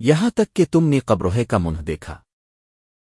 یہاں تک کہ تم نے قبروہے کا منہ دیکھا۔